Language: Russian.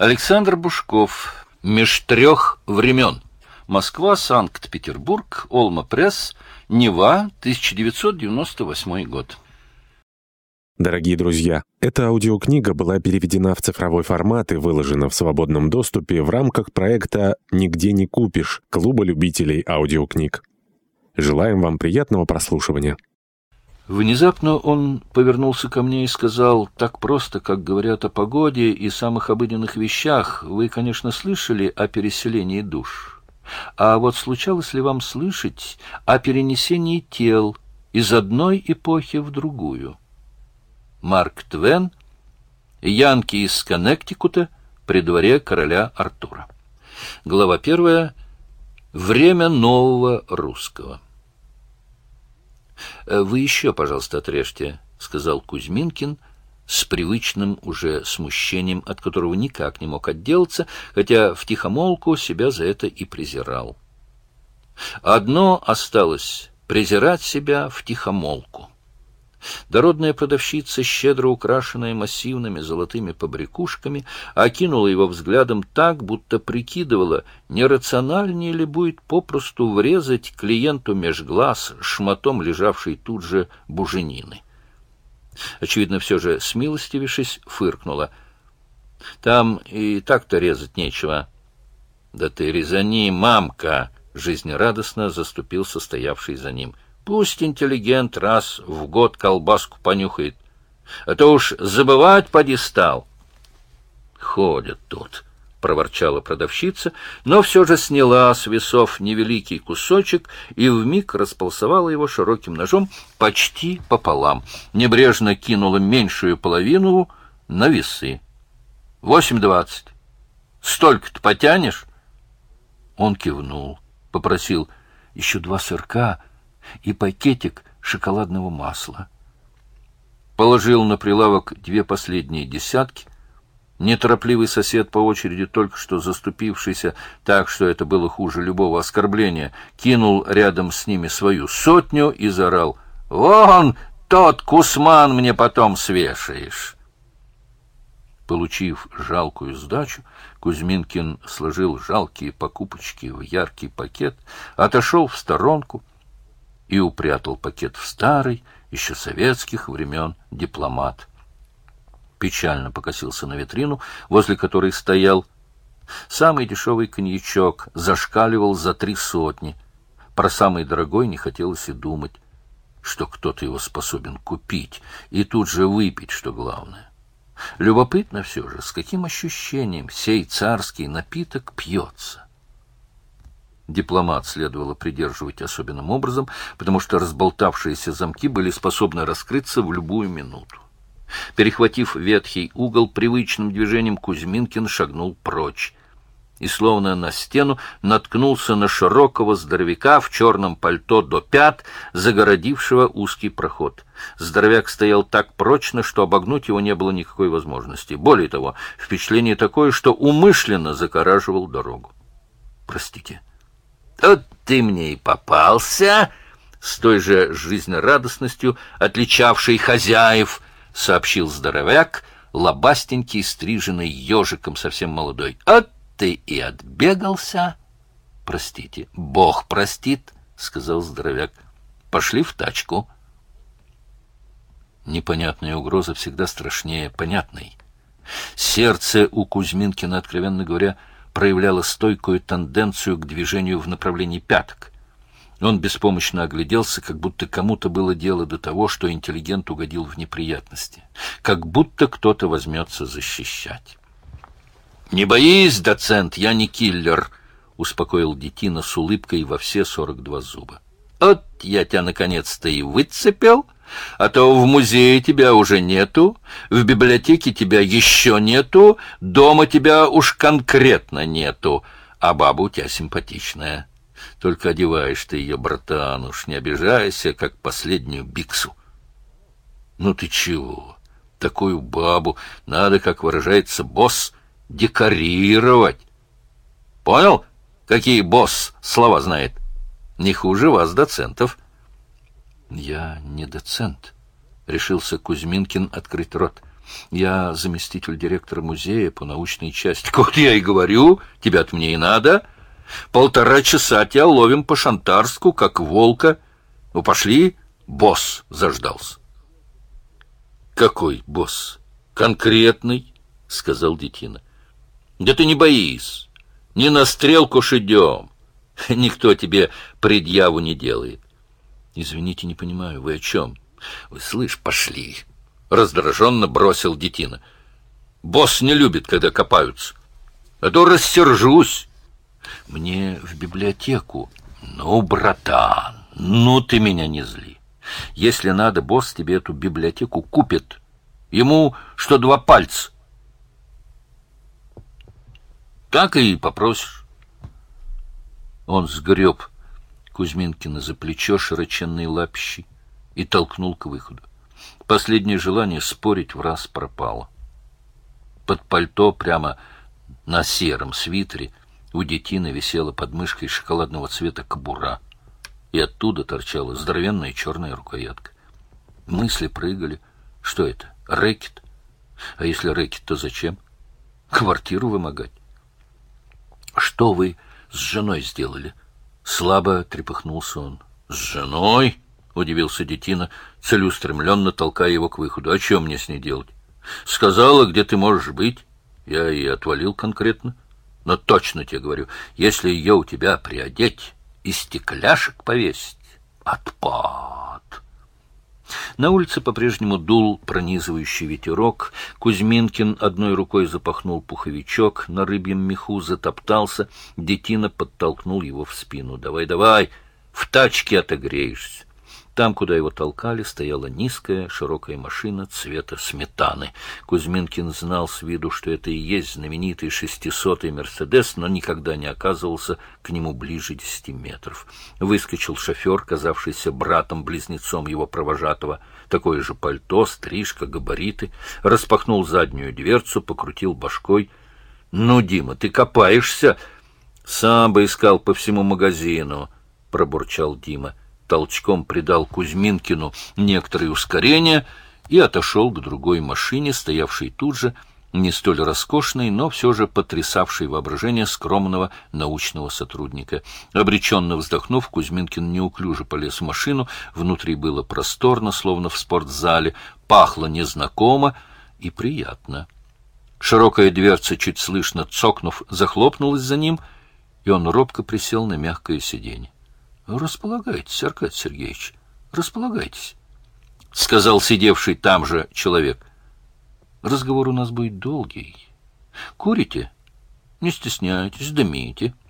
Александр Бушков. Меж трех времен. Москва, Санкт-Петербург, Олма-Пресс, Нева, 1998 год. Дорогие друзья, эта аудиокнига была переведена в цифровой формат и выложена в свободном доступе в рамках проекта «Нигде не купишь» Клуба любителей аудиокниг. Желаем вам приятного прослушивания. Внезапно он повернулся ко мне и сказал, так просто, как говорят о погоде и самых обыденных вещах, вы, конечно, слышали о переселении душ. А вот случалось ли вам слышать о перенесении тел из одной эпохи в другую? Марк Твен, Янки из Коннектикута, при дворе короля Артура. Глава первая. Время нового русского. Э, «Вы еще, пожалуйста, отрежьте», — сказал Кузьминкин с привычным уже смущением, от которого никак не мог отделаться, хотя втихомолку себя за это и презирал. Одно осталось — презирать себя втихомолку. Дородная продавщица, щедро украшенная массивными золотыми побрякушками, окинула его взглядом так, будто прикидывала, нерациональнее ли будет попросту врезать клиенту меж глаз шматом лежавшей тут же буженины. Очевидно, все же, смилостивившись, фыркнула. — Там и так-то резать нечего. — Да ты резани, мамка! — жизнерадостно заступил состоявший за ним — Пусть интеллигент раз в год колбаску понюхает. А то уж забывать поди стал. Ходят тут, — проворчала продавщица, но все же сняла с весов невеликий кусочек и вмиг располосовала его широким ножом почти пополам. Небрежно кинула меньшую половину на весы. Восемь двадцать. Столько-то потянешь? Он кивнул, попросил еще два сырка — и пакетик шоколадного масла. Положил на прилавок две последние десятки. Неторопливый сосед по очереди, только что заступившийся так, что это было хуже любого оскорбления, кинул рядом с ними свою сотню и заорал «Вон тот кусман мне потом свешаешь!» Получив жалкую сдачу, Кузьминкин сложил жалкие покупочки в яркий пакет, отошел в сторонку, и упрятал пакет в старый, еще советских времен, дипломат. Печально покосился на витрину, возле которой стоял. Самый дешевый коньячок зашкаливал за три сотни. Про самый дорогой не хотелось и думать, что кто-то его способен купить и тут же выпить, что главное. Любопытно все же, с каким ощущением сей царский напиток пьется. Дипломат следовало придерживать особенным образом, потому что разболтавшиеся замки были способны раскрыться в любую минуту. Перехватив ветхий угол, привычным движением Кузьминкин шагнул прочь и, словно на стену, наткнулся на широкого здоровяка в черном пальто до пят, загородившего узкий проход. Здоровяк стоял так прочно, что обогнуть его не было никакой возможности. Более того, впечатление такое, что умышленно закораживал дорогу. «Простите», «Вот ты мне и попался!» С той же жизнерадостностью, отличавшей хозяев, сообщил здоровяк, лобастенький, стриженный ежиком, совсем молодой. «А ты и отбегался!» «Простите, Бог простит!» — сказал здоровяк. «Пошли в тачку!» Непонятная угроза всегда страшнее понятной. Сердце у Кузьминкина, откровенно говоря, — проявляла стойкую тенденцию к движению в направлении пяток. Он беспомощно огляделся, как будто кому-то было дело до того, что интеллигент угодил в неприятности, как будто кто-то возьмется защищать. «Не боись, доцент, я не киллер», — успокоил детина с улыбкой во все сорок два зуба. «Вот я тебя наконец-то и выцепил». А то в музее тебя уже нету, в библиотеке тебя еще нету, дома тебя уж конкретно нету, а баба у тебя симпатичная. Только одеваешь ты ее, братан, уж не обижайся, как последнюю биксу. Ну ты чего? Такую бабу надо, как выражается босс, декорировать. Понял, какие босс слова знает? Не хуже вас, доцентов. — Я не доцент, — решился Кузьминкин открыть рот. Я заместитель директора музея по научной части. Вот я и говорю, тебя-то мне и надо. Полтора часа тебя ловим по Шантарску, как волка. Ну, пошли, босс заждался. Какой босс? Конкретный, сказал Детина. Да ты не боись, не на стрелку ж идем. Никто тебе предъяву не делает. Извините, не понимаю, вы о чем? Вы, слышь, пошли. Раздраженно бросил Детина. Босс не любит, когда копаются. А то рассержусь. Мне в библиотеку. Ну, братан, ну ты меня не зли. Если надо, босс тебе эту библиотеку купит. Ему что два пальца. Так и попросишь. Он сгреб Кузьминкина за плечо широченной лапищей и толкнул к выходу. Последнее желание спорить в раз пропало. Под пальто прямо на сером свитере у детины висела под шоколадного цвета кобура, и оттуда торчала здоровенная черная рукоятка. Мысли прыгали. Что это? Рэкет? А если рэкет, то зачем? Квартиру вымогать? Что вы с женой сделали? Слабо трепыхнулся он. С женой? Удивился Детина, целеустремленно толкая его к выходу. О чем мне с ней делать? Сказала, где ты можешь быть. Я и отвалил конкретно. Но точно тебе говорю, если ее у тебя приодеть и стекляшек повесить, отпад. На улице по-прежнему дул пронизывающий ветерок. Кузьминкин одной рукой запахнул пуховичок, на рыбьем меху затоптался. Детина подтолкнул его в спину. «Давай, давай, в тачке отогреешься». Там, куда его толкали, стояла низкая, широкая машина цвета сметаны. Кузьминкин знал с виду, что это и есть знаменитый шестисотый «Мерседес», но никогда не оказывался к нему ближе десяти метров. Выскочил шофер, казавшийся братом-близнецом его провожатого, такое же пальто, стрижка, габариты, распахнул заднюю дверцу, покрутил башкой. — Ну, Дима, ты копаешься? — Сам бы искал по всему магазину, — пробурчал Дима толчком придал Кузьминкину некоторые ускорения и отошел к другой машине, стоявшей тут же, не столь роскошной, но все же потрясавшей воображение скромного научного сотрудника. Обреченно вздохнув, Кузьминкин неуклюже полез в машину, внутри было просторно, словно в спортзале, пахло незнакомо и приятно. Широкая дверца, чуть слышно цокнув, захлопнулась за ним, и он робко присел на мягкое сиденье. Располагайтесь, Аркадий Сергеевич, располагайтесь, — сказал сидевший там же человек. Разговор у нас будет долгий. Курите? Не стесняйтесь, дымите. —